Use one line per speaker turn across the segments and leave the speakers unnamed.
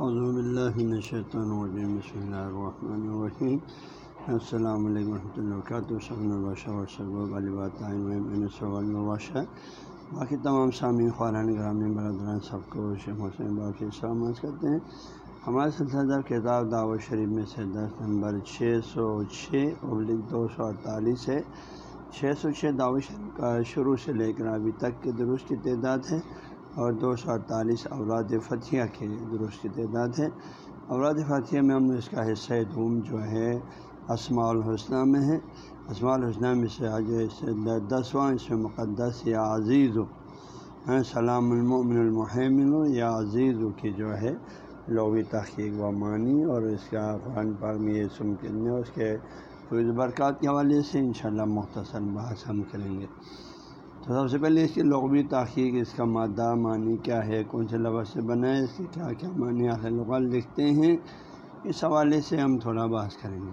من الشیطان الرجیم، بسم اللہ الرحمن الرحیم۔ السلام علیکم ورحمۃ اللہ وبرکاتہ۔ صلی باقی تمام سامعین خوران گرامی، برادران، سب کو شیخ حسین باقی سلامت کرتے ہیں۔ ہمارے سلسلہ کتاب دعوت شریف میں سے دس نمبر چھ سو چھ، ابلک دو سو اڑتالیس ہے۔ چھ سو چھ دعوت شریف کا شروع سے لے کر ابھی تک کے درست کی تعداد ہے۔ اور دو سو اڑتالیس اوراد فتھیہ کے درست کی تعداد ہے۔ اوراد فتھیہ میں ہم اس کا حصہ دوم جو ہے اسماع الحسنہ میں ہے۔ اسماع الحسنہ میں سے آج دسواں، اس میں مقدس یا عزیز و سلام المؤمن المحمن یا عزیز کی جو ہے لغوی تحقیق و معنی، اور اس کا قرآن پاک میں یہ سمکن ہے اس کے برکات کے حوالے سے انشاءاللہ مختصر بحث ہم کریں گے۔ تو سب سے پہلے اس کی لغوی تحقیق اس کا مادہ معنی کیا ہے؟ کون سے لفظ سے بنا ہے؟ اس کی کیا کیا معنی آخر لغات لکھتے ہیں۔ اس حوالے سے ہم تھوڑا بحث کریں گے۔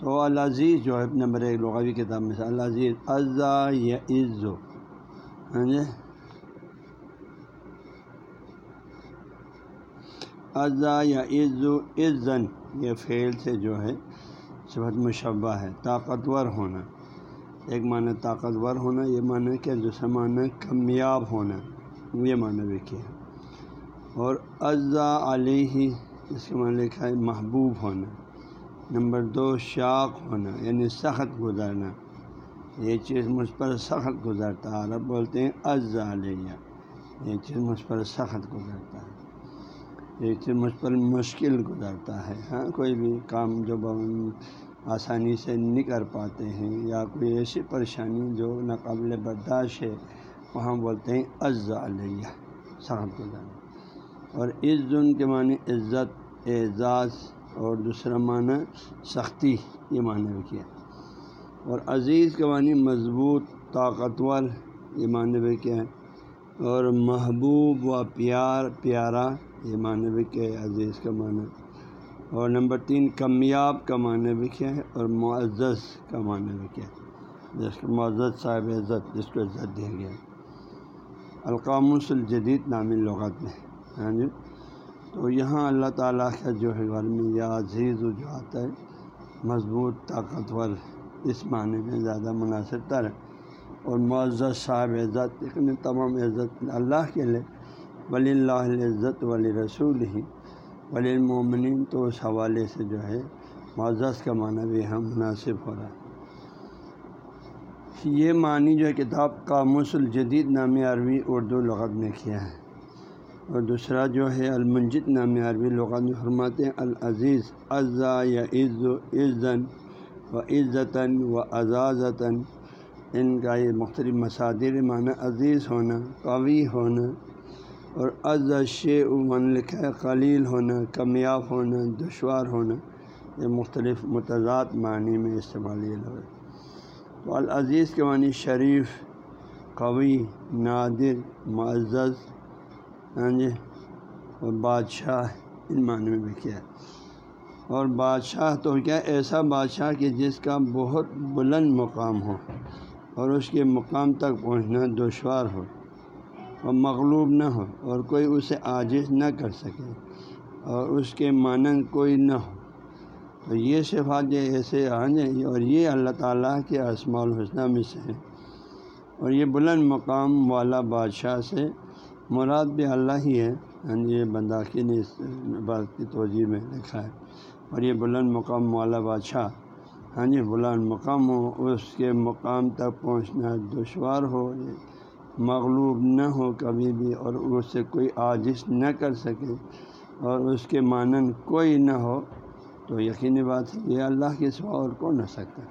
تو العزیز جو ہے، نمبر ایک لغوی کتاب میں سے العزیز ازا یا عزو ہاں جی۔ ازا یا عزو عزن یہ فعل سے جو ہے صفت مشبہ ہے، طاقتور ہونا۔ ایک معنی طاقتور ہونا، یہ معنی کہ دوسرا معنی کامیاب ہونا، یہ معنی بھی کیا اور اجزا علی ہی اس کے معنی لکھا ہے محبوب ہونا۔ نمبر دو، شاق ہونا یعنی سخت گزرنا یہ چیز مجھ پر سخت گزرتا ہے۔ عرب بولتے ہیں اجزا علیہ۔ یہ چیز مجھ پر سخت گزرتا ہے۔ یہ چیز مجھ پر مشکل گزرتا ہے۔ ہاں کوئی بھی کام جو آسانی سے نہیں کر پاتے ہیں یا کوئی ایسی پریشانی جو ناقابل برداشت ہے، وہاں بولتے ہیں، عز علیہ سخت گزار اور عز کے معنی عزت، اعزاز اور دوسرا معنی سختی، یہ معنی بھی کیا۔ اور عزیز کے معنی مضبوط، طاقتور، یہ معنی بھی کیا ہے۔ اور محبوب و پیار، پیارا، یہ معنی بھی کیا ہے، عزیز کا معنی۔ اور نمبر تین، کمیاب کا معنی بھی کیا ہے اور معزز کا معنی بھی کیا ہے۔ جس کو معزز صاحب عزت، جس کو عزت دیا گیا۔ القاموس الجدید نامی لغت میں ہاں جی؟ تو یہاں اللہ تعالیٰ کا جو ہے گھر میں یا عزیز جو آتا ہے، مضبوط، طاقتور، اس معنی میں زیادہ مناسب تر ہے۔ اور معزز صاحب عزت لیکن تمام عزت اللہ کے لیے، ولی اللہ عزت ولی رسول ہی ولی تو اس حوالے سے جو ہے، معزز کا معنی بھی ہم مناسب ہو رہا ہے۔ یہ معنی جو ہے، کتاب قاموس الجدید نام عربی اردو لغت میں کیا ہے۔ اور دوسرا جو ہے، المنجد نام عربی لغت میں فرماتے ہیں، العزیز اعضا یا عز و عزن و عزتاً و اعزازتاً ان کا یہ مختلف مصادر معنی عزیز ہونا، قوی ہونا اور از شے عمن لکھا ہے قلیل ہونا کمیاب ہونا، دشوار ہونا، یہ مختلف متضاد معنی میں استعمال یہ لگ تو العزیز کے معنی شریف، قوی، نادر، معزز ہاں جی اور بادشاہ، ان معنی میں بھی کیا ہے۔ اور بادشاہ تو کیا ایسا بادشاہ کہ جس کا بہت بلند مقام ہو اور اس کے مقام تک پہنچنا دشوار ہو۔ مغلوب نہ ہو اور کوئی اسے عاجز نہ کر سکے اور اس کے مانند کوئی نہ ہو۔ تو یہ صفات یہ ایسے آ اور یہ اللہ تعالیٰ کے اسماع الحسنہ میں سے ہیں۔ اور یہ بلند مقام والا بادشاہ سے مراد بھی اللہ ہی ہے۔ ہاں جی یہ بنداخی نے اس بات کی توجہ میں لکھا ہے۔ اور یہ بلند مقام والا بادشاہ ہاں جی بلند مقام ہو، اس کے مقام تک پہنچنا دشوار ہو۔ مغلوب نہ ہو کبھی بھی اور اس سے کوئی عاجز نہ کر سکے اور اس کے مانند کوئی نہ ہو، تو یقینی بات ہے یہ اللہ کے سوا اور کون ہو سکتا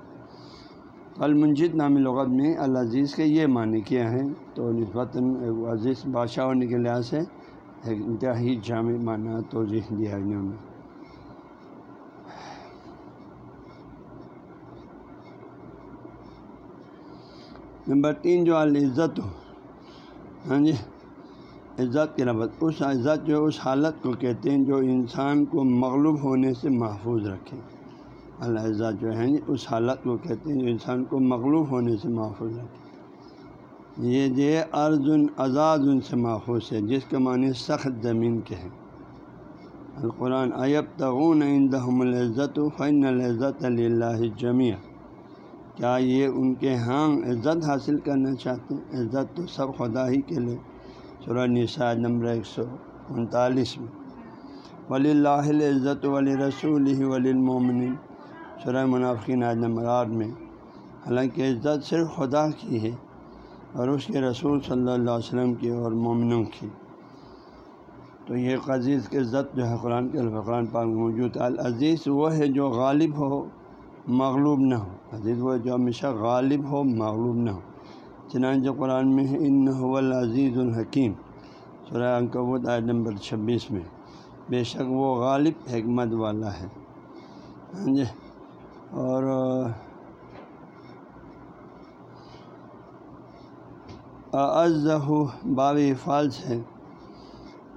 المنجد نامی لغت میں العزیز کے یہ معنی کیا ہے تو نسبتاً عزیز بادشاہ ہونے کے لحاظ سے ایک انتہائی جامع معنی توجہ دیا انہوں نے۔ نمبر تین، جو العزت ہو ہاں جی عزت کے لفظ اس عزت جو، اس حالت کو کہتے ہیں جو انسان کو مغلوب ہونے سے محفوظ رکھے۔ اللہ عزت جو ہے، اس حالت کو کہتے ہیں جو انسان کو مغلوب ہونے سے محفوظ رکھے۔ یہ جو ارض ان آزاد ان سے محفوظ ہے، جس کے معنی سخت زمین کے ہیں۔ القرآن ایب تغون دہم العزت فن العزت اللہ جمیع کیا یہ ان کے ہاں عزت حاصل کرنا چاہتے ہیں؟ عزت تو سب خدا ہی کے لیے۔ سورہ نساء نمبر ایک سو انتالیس میں۔ ولی اللہ عزت ولی رسول ہی ولی المومن سورہ منافقین عید نمبر آٹھ میں۔ حالانکہ عزت صرف خدا کی ہے اور اس کے رسول صلی اللہ علیہ وسلم کی اور مومنوں کی۔ تو یہ عزیز کی عزت جو ہے قرآن کے الفقران پاک موجود ہے۔ العزیز وہ ہے جو غالب ہو مغلوب نہ ہو عزیز وہ جو ہمیشہ غالب ہو، مغلوب نہ ہو چنانچہ قرآن میں ہے ان العزیز الحکیم سورہ انکبوت عید نمبر چھبیس میں بے شک وہ غالب حکمت والا ہے۔ ہاں جی۔ اور اعزہ باب فالس ہے۔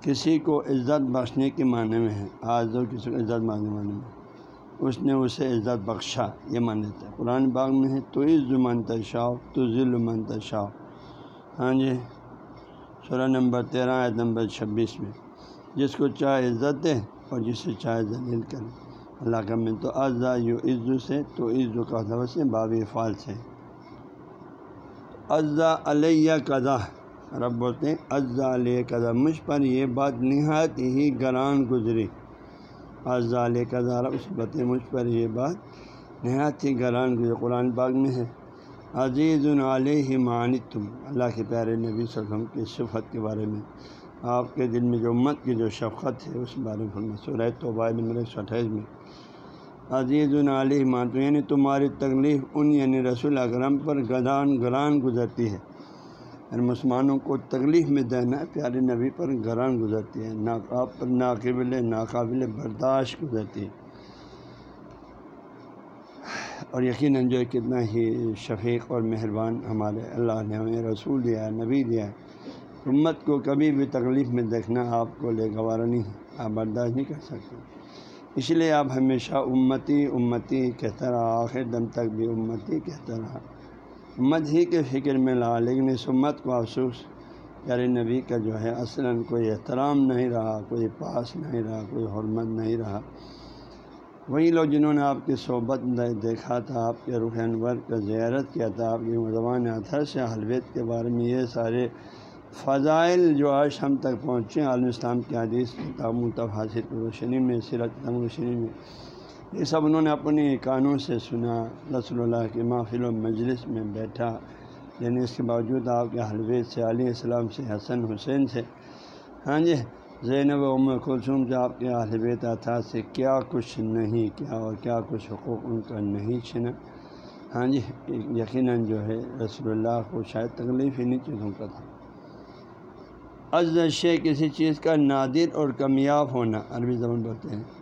کسی کو عزت بخشنے کے معنی میں ہے۔ آج کسی کو عزت مانگنے معنی میں۔ اس نے اسے عزت بخشا، یہ مان لیتا ہے۔ قرآن باغ میں ہے، تو عز منتشاؤ تو ذیل منتشاؤ ہاں جی سولہ نمبر تیرہ عید نمبر چھبیس میں۔ جس کو چاہے عزت دے اور جسے چاہے ذلیل کرے۔ اللہ کا میں تو اعضا یو عزو سے، تو عزو کا لفظ سے، باب فال سے۔ اعضا علیہ قدا رب بولتے ہیں اعضا علیہ قدا مجھ پر یہ بات نہایت ہی گران گزری۔ اعضا علیہ قدا رب اس مجھ پر یہ بات نہایت ہی گران گزری قرآن باغ میں ہے۔ عزیز علیہ معنی تم اللہ کے پیارے نبی صلی اللہ علیہ وسلم کی صفت کے بارے میں۔ آپ کے دل میں جو امت کی جو شفقت ہے، اس بارے میں سورہ توبہ نمبر ایک سو اٹھائیس میں۔ عزیز علیہ مانتو یعنی تمہاری تکلیف ان یعنی رسول اکرم پر گران گران گزرتی ہے۔ یعنی مسلمانوں کو تکلیف میں دینا پیارے نبی پر گران گزرتی ہے ناقاب پر ناقبل ناقابل برداشت گزرتی ہے اور یقیناً جو کتنا ہی شفیق اور مہربان ہمارے اللہ نے ہمیں رسول دیا ہے، نبی دیا ہے۔ امت کو کبھی بھی تکلیف میں دیکھنا آپ کو لے گوارا نہیں، آپ برداشت نہیں کر سکتے۔ اس لیے آپ ہمیشہ امتی امتی کہتا رہا، آخر دم تک بھی امتی کہتا رہا۔ امت ہی کے فکر میں لا لیکن اس امت کو افسوس یار نبی کا جو ہے، اصلاً کوئی احترام نہیں رہا، کوئی پاس نہیں رہا، کوئی حرمت نہیں رہا۔ وہی لوگ جنہوں نے آپ کی صحبت دیکھا تھا، آپ کے رخ انور کا زیارت کیا تھا، آپ کی زبان اتھر سے حلویت کے بارے میں یہ سارے فضائل جو آج ہم تک پہنچے عالم اسلام کی حدیث کتاب حاصل روشنی میں، سیرت روشنی میں۔ یہ سب انہوں نے اپنی کانوں سے سنا، رسول اللہ کے محفل و مجلس میں بیٹھا۔ یعنی اس کے باوجود آپ کے حلویت سے، علیہ السلام سے، حسن حسین سے۔ ہاں جی زینب ام کلثوم سے آپ کے حلویت عطا سے کیا کچھ نہیں کیا اور کیا کچھ حقوق ان کا نہیں چھنا؟ ہاں جی یقیناً جو ہے رسول اللہ کو شاید تکلیف ہی نہیں چیزوں کا تھا۔ از شے کسی چیز کا نادر اور کمیاب ہونا، عربی زبان بولتے ہیں۔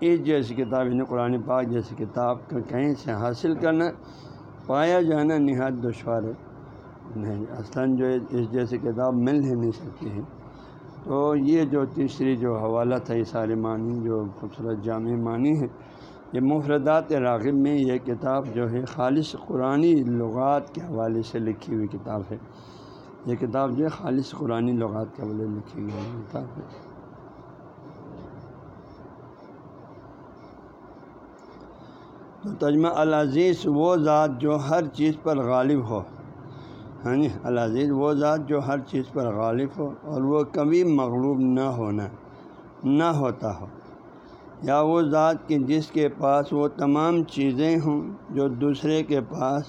اس جیسی کتاب یعنی قرآن پاک جیسی کتاب کا کہیں سے حاصل کرنا، پایا جانا نہایت دشوار ہے۔ نہیں، اصلاً جو اس جیسی کتاب مل ہی نہیں سکتی ہے۔ تو یہ جو تیسری جو حوالہ تھا، یہ سارے معنی، جو خوبصورت جامع معنی ہے یہ مفردات راغب میں یہ کتاب جو ہے، خالص قرآن لغات کے حوالے سے لکھی ہوئی کتاب ہے۔ یہ کتاب جو ہے، خالص قرآن لغات کے بولے لکھی گئی کتاب ہے۔ تو تجمہ العزیز وہ ذات جو ہر چیز پر غالب ہو۔ ہاں جی العزیز وہ ذات جو ہر چیز پر غالب ہو اور وہ کبھی مغلوب نہ ہونا، نہ ہوتا ہو۔ یا وہ ذات کہ جس کے پاس وہ تمام چیزیں ہوں جو دوسرے کے پاس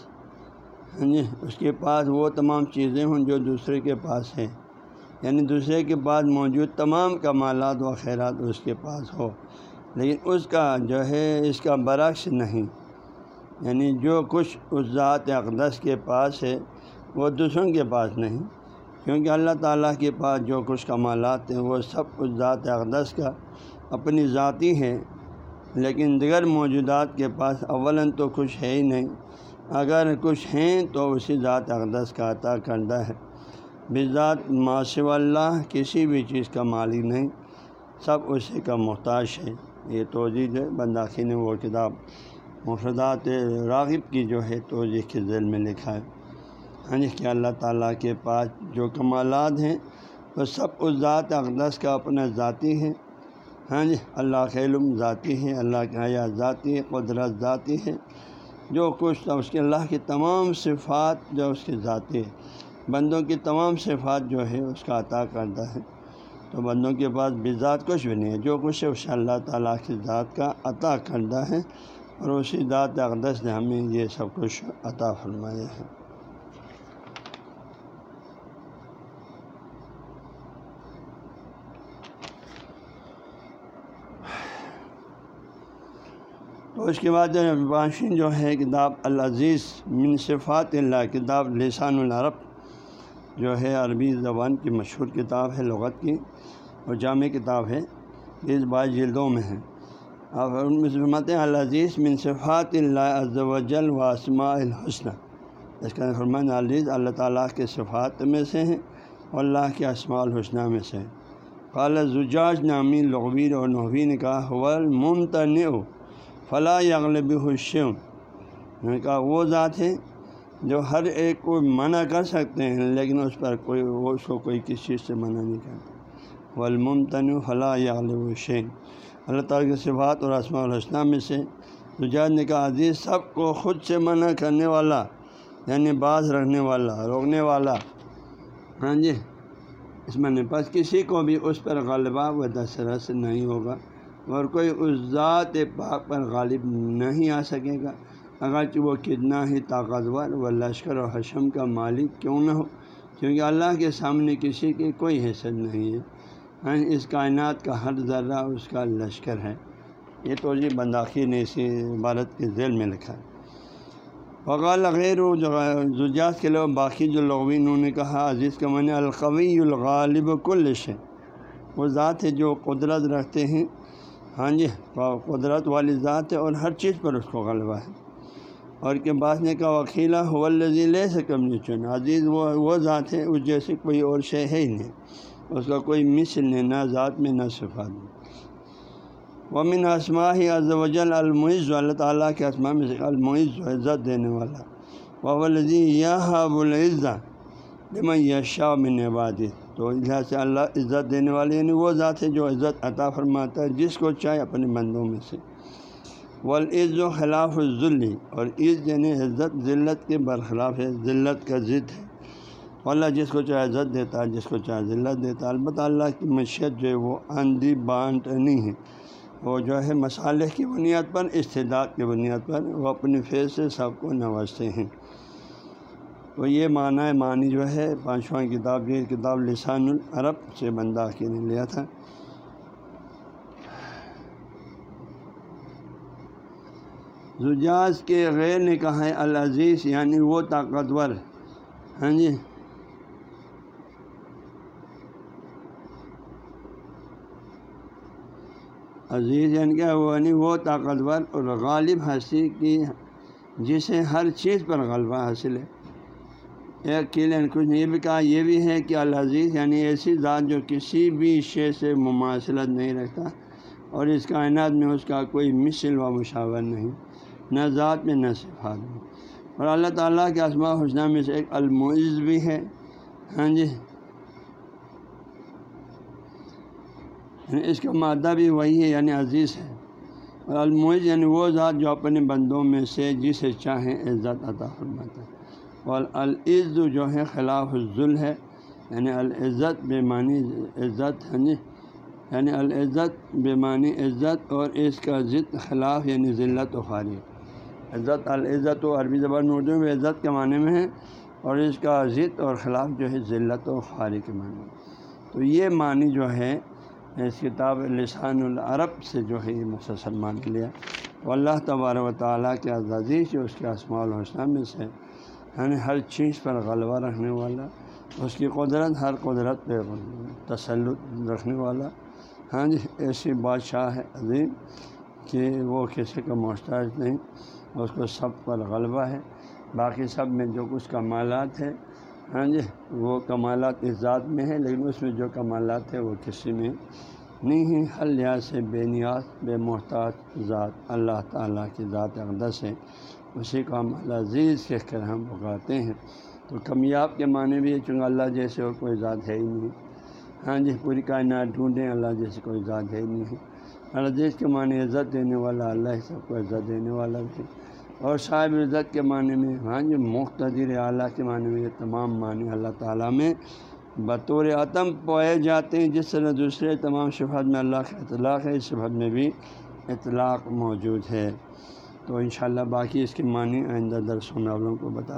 ہاں جی اس کے پاس وہ تمام چیزیں ہوں جو دوسرے کے پاس ہیں۔ یعنی دوسرے کے پاس موجود تمام کمالات و خیرات اس کے پاس ہو۔ لیکن اس کا جو ہے، اس کا برعکس نہیں۔ یعنی جو کچھ اس ذات اقدس کے پاس ہے، وہ دوسروں کے پاس نہیں۔ کیونکہ اللہ تعالیٰ کے پاس جو کچھ کمالات ہیں، وہ سب اس ذات اقدس کا اپنی ذاتی ہے لیکن دیگر موجودات کے پاس اول تو کچھ ہے ہی نہیں۔ اگر کچھ ہیں تو اسی ذات اقدس کا عطا کردہ ہے۔ بذات ماسو اللہ کسی بھی چیز کا مالک نہیں، سب اسی کا محتاج ہے۔ یہ توجہ جو بنداخی نے وہ کتاب مفردات راغب کی جو ہے توجہ کے ذیل میں لکھا ہے۔ ہاں جی کہ اللہ تعالیٰ کے پاس جو کمالات ہیں، وہ سب اس ذات اقدس کا اپنا ذاتی ہے ہاں جی یعنی اللہ کے علم ذاتی ہے اللہ کے حیات ذاتی ہے قدرت ذاتی ہے جو کچھ تھا اس کے اللہ کی تمام صفات جو اس کی ذاتی ہے بندوں کی تمام صفات جو ہے اس کا عطا کردہ ہے تو بندوں کے پاس بھی ذات کچھ بھی نہیں ہے۔ جو کچھ ہے اس اللہ تعالیٰ کی ذات کا عطا کردہ ہے اور اسی ذات اقدس نے ہمیں یہ سب کچھ عطا فرمایا ہے۔ تو اس کے بعد باشین جو ہے، کتاب العزیز من صفات اللہ، کتاب لسان العرب جو ہے عربی زبان کی مشہور کتاب ہے، لغت کی، اور جامع کتاب ہے۔ اس بائیس جلدوں میں ہے۔ اور ان میں فرماتے ہیں، العزیز من صفات اللہ وجل و اسماء الحسن اس کا فرمان عزیز اللہ تعالیٰ کے صفات میں سے ہیں اور اللہ کے اسماء الحسنہ میں سے قال زجاج نامی لغویر اور نحوی نے کہا حول ممتن فلاں یغلب حشم نے کہا، وہ ذات ہے جو ہر ایک کو منع کر سکتے ہیں، لیکن اس پر کوئی وہ اس کو کوئی کسی چیز سے منع نہیں کرتا والممتن فلاں یغلب الشین اللہ تعالیٰ کے صفات اور اسماء الحسنہ میں سے زجاج نے کہا عزیز سب کو خود سے منع کرنے والا یعنی بعض رکھنے والا، روکنے والا۔ ہاں جی اس میں پس کسی کو بھی اس پر غالبہ و دسرس نہیں ہوگا، اور کوئی اس ذات پاک پر غالب نہیں آ سکے گا۔ اگرچہ وہ کتنا ہی طاقتور و لشکر و حشم کا مالک کیوں نہ ہو، کیونکہ اللہ کے سامنے کسی کی کوئی حیثیت نہیں ہے۔ ہاں اس کائنات کا ہر ذرہ اس کا لشکر ہے۔ یہ تو جی بنداخی نے اسی عبارت کے ذیل میں لکھا۔ ہے وغال غیر جو زجاج کے لوگ، باقی جو لوگ انہوں نے کہا، عزیز کا من القوی الغالب کل سے وہ ذات ہے جو قدرت رکھتے ہیں۔ ہاں جی قدرت والی ذات ہے اور ہر چیز پر اس کو غلبہ ہے۔ اور کے بعد نے کہا، وکیلا ولزی لے سکم نیچن عزیز، وہ وہ ذات ہے، اس جیسے کوئی اور شے ہے ہی نہیں۔ اس کا کوئی مثل نہیں، نہ ذات میں نہ صفات میں۔ ومن اسما ہی از وجل المعز، اللہ تعالیٰ کے اسما میں سے المعز عزت دینے والا۔ وولزی یا حاب العزا لمن یشا من عبادت تو لہٰذا سے اللہ عزت دینے والے یعنی وہ ذات ہے جو عزت عطا فرماتا ہے، جس کو چاہے اپنے بندوں میں سے۔ والعز و خلاف ذلی اور عز یعنی عزت، ذلت کے برخلاف ہے، ذلت کا ضد ہے۔ اللہ جس کو چاہے عزت دیتا ہے جس کو چاہے ذلت دیتا۔ ہے البتہ اللہ کی مشیت جو ہے وہ آندھی بانٹ نہیں ہے۔ وہ جو ہے مصالح کی بنیاد پر، استداد کی بنیاد پر وہ اپنے فیض سے سب کو نوازتے ہیں۔ تو یہ معنی معنی جو ہے، پانچواں کتاب، یہ کتاب لسان العرب سے بندہ کی نے لیا تھا۔ زجاج کے غیر نے کہا ہے العزیز یعنی وہ طاقتور۔ ہاں جی۔ عزیز یعنی کیا؟ وہ یعنی وہ طاقتور اور غالب ہستی کی، جسے ہر چیز پر غلبہ حاصل ہے۔ ایک کلین کچھ یہ بھی کہا، یہ بھی ہے کہ العزیز یعنی ایسی ذات جو کسی بھی شے سے مماثلت نہیں رکھتا اور اس کائنات میں اس کا کوئی مثل و مشاور نہیں۔ نہ ذات میں نہ صفات میں۔ اور اللہ تعالیٰ کے اسماء حسنہ میں سے ایک المعز بھی ہے۔ ہاں جی۔ یعنی اس کا مادہ بھی وہی ہے یعنی عزیز ہے۔ اور المعز یعنی وہ ذات جو اپنے بندوں میں سے جسے چاہیں عزت عطا فرماتا ہے۔ العز جو ہے خلاف ذل ہے یعنی العزت بے معنی عزت یعنی یعنی العزت بے معنی عزت اور اس کا ضد خلاف یعنی ذلت و خارج۔ عزت العزت و عربی زبان اردو میں عزت کے معنی میں ہے اور اس کا ضد اور خلاف جو ہے ذلت و خارج کے معنی میں۔ تو یہ معنی جو ہے، اس کتاب لسان العرب سے جو ہے یہ مسلسل مان لیا۔ وہ اللہ تبار و تعالیٰ کے عزیز جو اس کے اسماع الحسنہ میں سے یعنی ہر چیز پر غلبہ رکھنے والا، اس کی قدرت ہر قدرت پہ تسلط رکھنے والا۔ ہاں جی ایسی بادشاہ ہے عظیم کہ وہ کسی کا محتاج نہیں۔ اس کو سب پر غلبہ ہے۔ باقی سب میں جو کچھ کمالات ہیں ہاں جی وہ کمالات اس ذات میں ہے لیکن اس میں جو کمالات ہیں وہ کسی میں نہیں ہیں۔ ہر لحاظ سے بے نیاز، بے محتاج ذات اللہ تعالیٰ کی ذات اقدس ہے۔ اسی کو ہم عزیز کہہ کر ہم پکارتے ہیں۔ تو کمیاب کے معنی بھی ہے چونکہ اللہ جیسے اور کوئی ذات ہے ہی نہیں۔ ہاں جی پوری کائنات ڈھونڈیں، اللہ جیسے کوئی ذات ہے ہی نہیں۔ ہے عزیز کے معنی عزت دینے والا، اللہ سب کو عزت دینے والا بھی اور صاحب عزت کے معنی میں ہاں جی مختصر اعلیٰ کے معنی میں، یہ تمام معنی اللہ تعالیٰ میں بطور عتم پوئے جاتے ہیں، جس طرح دوسرے تمام صفحت میں اللہ کا اطلاق ہے، اس صفحت میں بھی اطلاق موجود ہے۔ تو انشاءاللہ باقی اس کے معنی آئندہ درس آپ لوگوں کو بتا